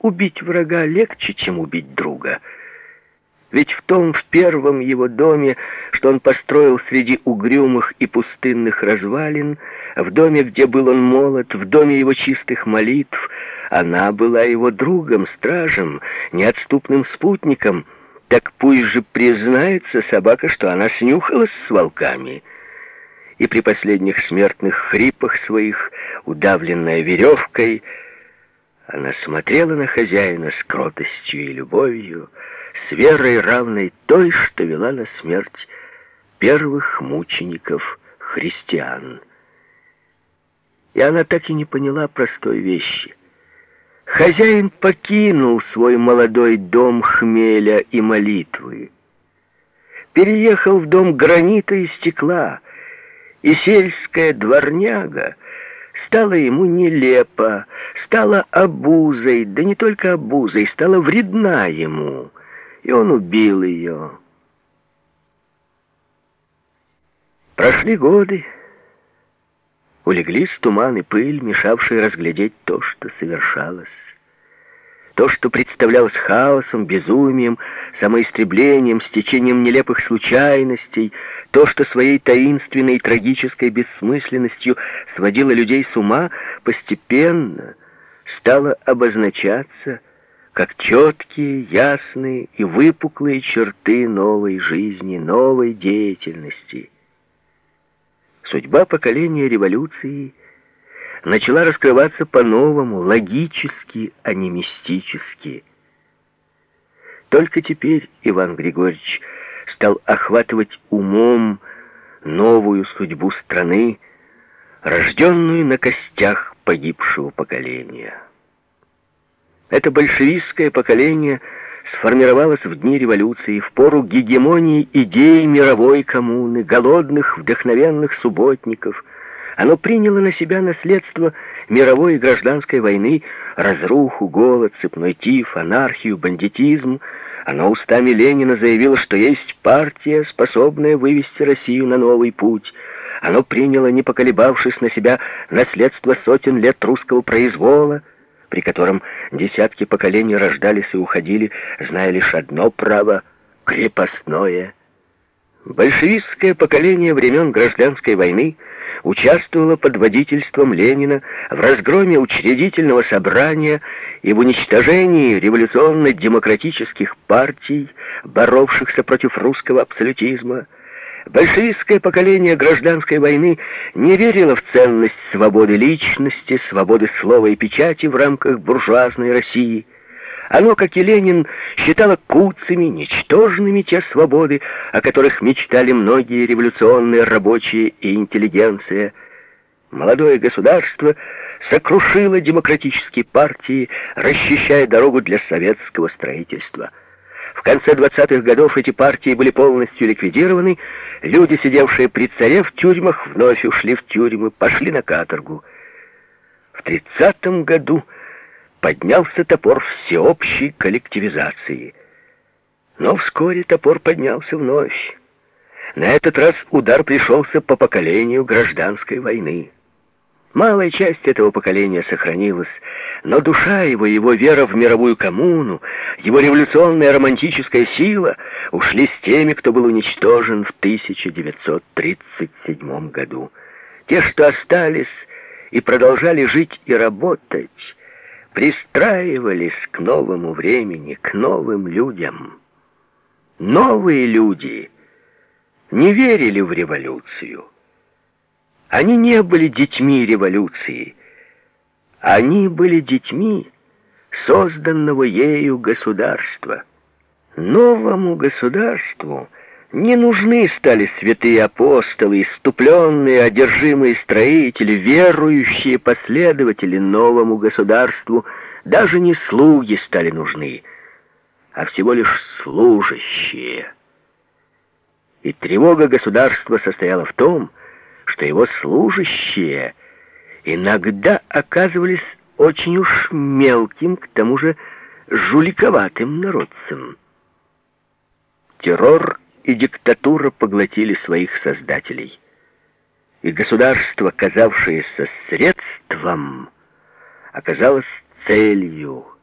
убить врага легче, чем убить друга. Ведь в том, в первом его доме, что он построил среди угрюмых и пустынных развалин, в доме, где был он молод, в доме его чистых молитв, она была его другом, стражем, неотступным спутником. Так пусть же признается собака, что она снюхалась с волками. И при последних смертных хрипах своих, удавленная веревкой, она смотрела на хозяина с кротостью и любовью, с верой равной той, что вела на смерть первых мучеников христиан. И она так и не поняла простой вещи. Хозяин покинул свой молодой дом хмеля и молитвы. Переехал в дом гранита и стекла, и сельская дворняга стала ему нелепо, стала обузой, да не только обузой, стала вредна ему, и он убил ее. Прошли годы, улеглись туман и пыль, мешавшие разглядеть то, что совершалось. То, что представлялось хаосом, безумием, самоистреблением, стечением нелепых случайностей, то, что своей таинственной и трагической бессмысленностью сводило людей с ума, постепенно стало обозначаться как четкие, ясные и выпуклые черты новой жизни, новой деятельности. Судьба поколения революции — начала раскрываться по-новому, логически, а не мистически. Только теперь Иван Григорьевич стал охватывать умом новую судьбу страны, рожденную на костях погибшего поколения. Это большевистское поколение сформировалось в дни революции, в пору гегемонии идей мировой коммуны, голодных, вдохновенных субботников – оно приняло на себя наследство мировой и гражданской войны, разруху, голод, цепной тиф, анархию, бандитизм. Оно устами Ленина заявило, что есть партия, способная вывести Россию на новый путь. Оно приняло, не поколебавшись на себя, наследство сотен лет русского произвола, при котором десятки поколений рождались и уходили, зная лишь одно право — крепостное. Большевистское поколение времен гражданской войны — участвовала под водительством Ленина в разгроме учредительного собрания и в уничтожении революционно-демократических партий, боровшихся против русского абсолютизма. Большевистское поколение гражданской войны не верило в ценность свободы личности, свободы слова и печати в рамках буржуазной России – оно, как и Ленин, считало куцами, ничтожными те свободы, о которых мечтали многие революционные рабочие и интеллигенция. Молодое государство сокрушило демократические партии, расчищая дорогу для советского строительства. В конце 20-х годов эти партии были полностью ликвидированы, люди, сидевшие при царе в тюрьмах, вновь ушли в тюрьмы, пошли на каторгу. В 30-м году поднялся топор всеобщей коллективизации. Но вскоре топор поднялся вновь. На этот раз удар пришелся по поколению гражданской войны. Малая часть этого поколения сохранилась, но душа его, его вера в мировую коммуну, его революционная романтическая сила ушли с теми, кто был уничтожен в 1937 году. Те, что остались и продолжали жить и работать, пристраивались к новому времени, к новым людям. Новые люди не верили в революцию. Они не были детьми революции. Они были детьми созданного ею государства. Новому государству не нужны стали святые апостолы, иступленные, одержимые строители, верующие последователи новому государству. Даже не слуги стали нужны, а всего лишь служащие. И тревога государства состояла в том, что его служащие иногда оказывались очень уж мелким, к тому же жуликоватым народцем. Террор и диктатура поглотили своих создателей. И государство, казавшееся средством, оказалось целью –